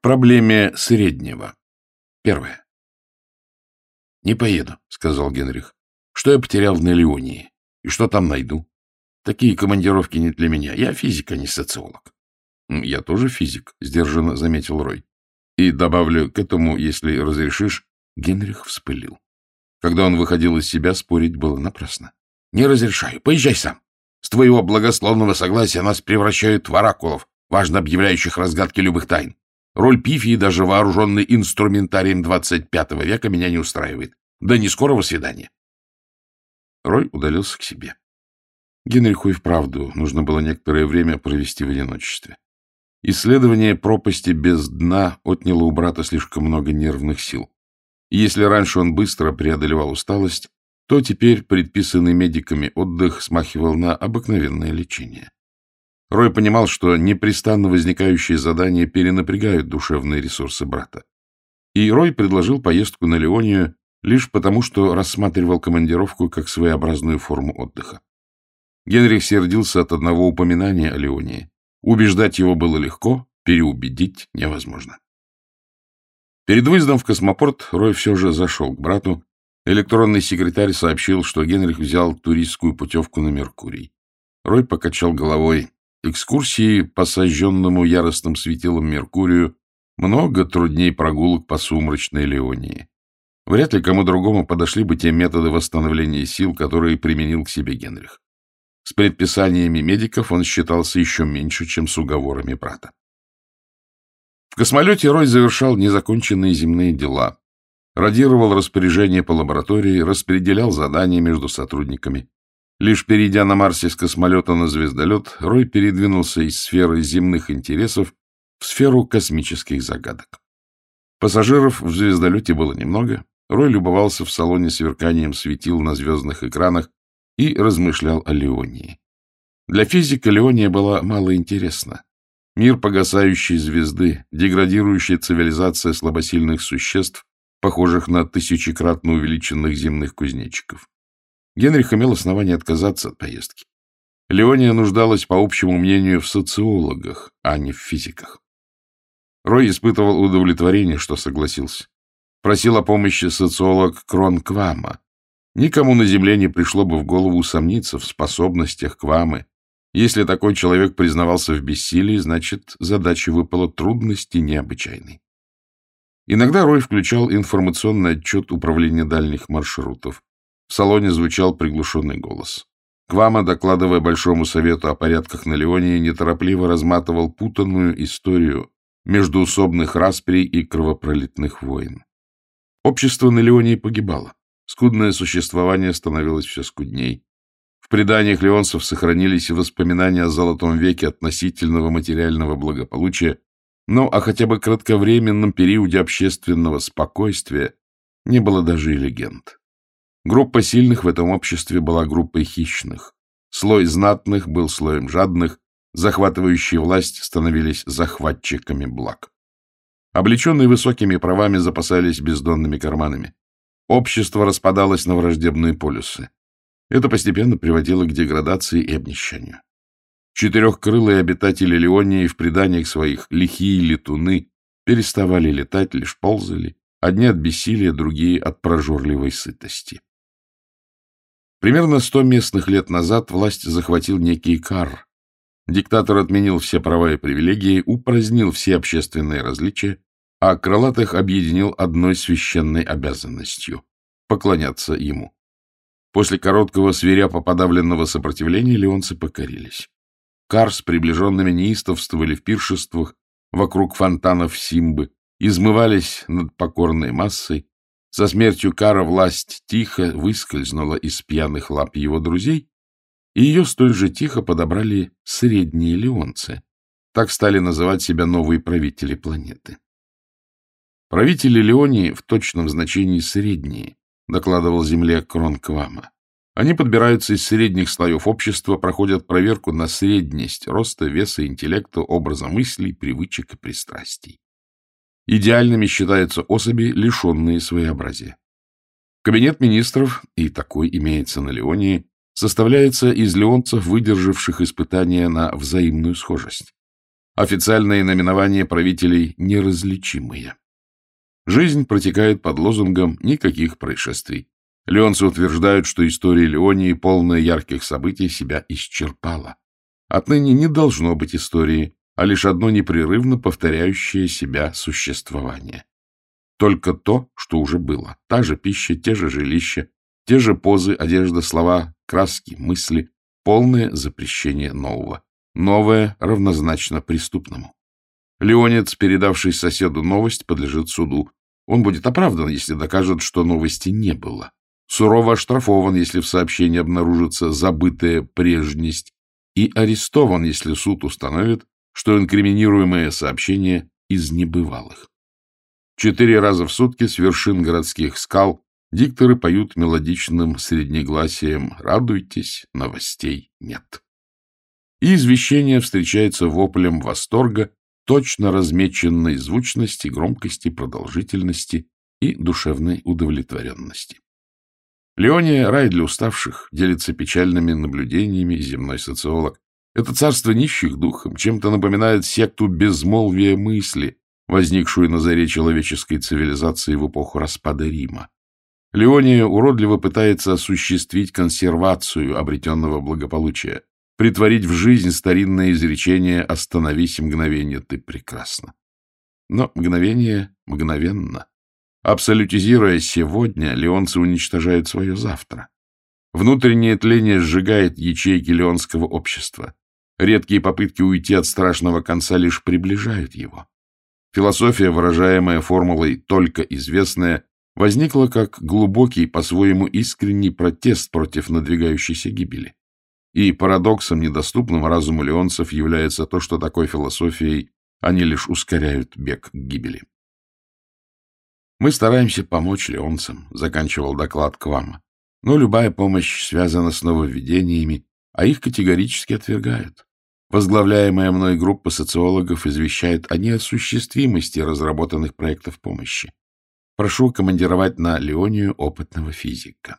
Проблеме среднего. Первое. «Не поеду», — сказал Генрих. «Что я потерял в Нелеонии? И что там найду? Такие командировки не для меня. Я физик, а не социолог». «Я тоже физик», — сдержанно заметил Рой. «И добавлю к этому, если разрешишь...» Генрих вспылил. Когда он выходил из себя, спорить было напрасно. «Не разрешаю. Поезжай сам. С твоего благословного согласия нас превращают в оракулов, важно объявляющих разгадки любых тайн. Роль пифии, даже вооруженный инструментарием 25 века, меня не устраивает. Да не скорого свидания. Рой удалился к себе. Генриху и вправду нужно было некоторое время провести в одиночестве. Исследование пропасти без дна отняло у брата слишком много нервных сил. И если раньше он быстро преодолевал усталость, то теперь предписанный медиками отдых смахивал на обыкновенное лечение. Рой понимал, что непрестанно возникающие задания перенапрягают душевные ресурсы брата. И Рой предложил поездку на Леонию лишь потому, что рассматривал командировку как своеобразную форму отдыха. Генрих сердился от одного упоминания о Леонии. Убеждать его было легко, переубедить невозможно. Перед выездом в космопорт Рой все же зашел к брату. Электронный секретарь сообщил, что Генрих взял туристскую путевку на Меркурий. Рой покачал головой. Экскурсии по сожженному яростным светилом Меркурию много трудней прогулок по сумрачной Леонии. Вряд ли кому другому подошли бы те методы восстановления сил, которые применил к себе Генрих. С предписаниями медиков он считался еще меньше, чем с уговорами брата. В космолете Рой завершал незаконченные земные дела, радировал распоряжения по лаборатории, распределял задания между сотрудниками. Лишь перейдя на Марсе с космолета на звездолет, Рой передвинулся из сферы земных интересов в сферу космических загадок. Пассажиров в звездолете было немного. Рой любовался в салоне сверканием светил на звездных экранах и размышлял о Леонии. Для физика Леония была мало интересна. Мир погасающей звезды, деградирующая цивилизация слабосильных существ, похожих на тысячекратно увеличенных земных кузнечиков. Генрих имел основание отказаться от поездки. Леония нуждалась, по общему мнению, в социологах, а не в физиках. Рой испытывал удовлетворение, что согласился. Просил о помощи социолог Крон Квама. Никому на Земле не пришло бы в голову усомниться в способностях Квамы. Если такой человек признавался в бессилии, значит, задача выпала трудности необычайной. Иногда Рой включал информационный отчет Управления дальних маршрутов. В салоне звучал приглушенный голос. Квама, докладывая Большому Совету о порядках на Леонии, неторопливо разматывал путанную историю междуусобных расприй и кровопролитных войн. Общество на Леонии погибало. Скудное существование становилось все скудней. В преданиях леонцев сохранились воспоминания о Золотом веке относительного материального благополучия, но о хотя бы кратковременном периоде общественного спокойствия не было даже и легенд. Группа сильных в этом обществе была группой хищных. Слой знатных был слоем жадных, захватывающие власть становились захватчиками благ. Облеченные высокими правами запасались бездонными карманами. Общество распадалось на враждебные полюсы. Это постепенно приводило к деградации и обнищанию. Четырехкрылые обитатели Леонии в преданиях своих лихие летуны переставали летать, лишь ползали, одни от бессилия, другие от прожорливой сытости. Примерно сто местных лет назад власть захватил некий Кар. Диктатор отменил все права и привилегии, упразднил все общественные различия, а крылатых объединил одной священной обязанностью — поклоняться ему. После короткого свиряпо подавленного сопротивления леонцы покорились. Кар с приближенными неистовствовали в пиршествах вокруг фонтанов Симбы, измывались над покорной массой, со смертью Кара власть тихо выскользнула из пьяных лап его друзей, и ее столь же тихо подобрали средние леонцы. Так стали называть себя новые правители планеты. Правители Леонии в точном значении средние, докладывал Земле Кронквама. Они подбираются из средних слоев общества, проходят проверку на средность роста, веса, интеллекта, образа мыслей, привычек и пристрастий. Идеальными считаются особи, лишенные своеобразия. Кабинет министров, и такой имеется на Леонии, составляется из леонцев, выдержавших испытания на взаимную схожесть. Официальные наименования правителей неразличимые. Жизнь протекает под лозунгом «никаких происшествий». Леонцы утверждают, что история Леонии, полная ярких событий, себя исчерпала. Отныне не должно быть истории, а лишь одно непрерывно повторяющее себя существование. Только то, что уже было. Та же пища, те же жилища, те же позы, одежда, слова, краски, мысли. Полное запрещение нового. Новое равнозначно преступному. Леонец, передавший соседу новость, подлежит суду. Он будет оправдан, если докажет, что новости не было. Сурово оштрафован, если в сообщении обнаружится забытая прежность, и арестован, если суд установит, что инкриминируемое сообщение из небывалых. Четыре раза в сутки с вершин городских скал дикторы поют мелодичным среднегласием «Радуйтесь, новостей нет». И извещение встречается воплем восторга точно размеченной звучности, громкости, продолжительности и душевной удовлетворенности. Леония — рай для уставших, делится печальными наблюдениями земной социолог. Это царство нищих духом чем-то напоминает секту безмолвия мысли, возникшую на заре человеческой цивилизации в эпоху распада Рима. Леония уродливо пытается осуществить консервацию обретенного благополучия, притворить в жизнь старинное изречение «Остановись, мгновение, ты прекрасна». Но мгновение мгновенно. Абсолютизируя сегодня, леонцы уничтожают свое завтра. Внутреннее тление сжигает ячейки леонского общества. Редкие попытки уйти от страшного конца лишь приближают его. Философия, выражаемая формулой «только известная», возникла как глубокий, по-своему искренний протест против надвигающейся гибели. И парадоксом, недоступным разуму леонцев, является то, что такой философией они лишь ускоряют бег к гибели. «Мы стараемся помочь леонцам», — заканчивал доклад Квама. «Но любая помощь связана с нововведениями, а их категорически отвергают. Возглавляемая мной группа социологов извещает о неосуществимости разработанных проектов помощи. Прошу командировать на Леонию опытного физика.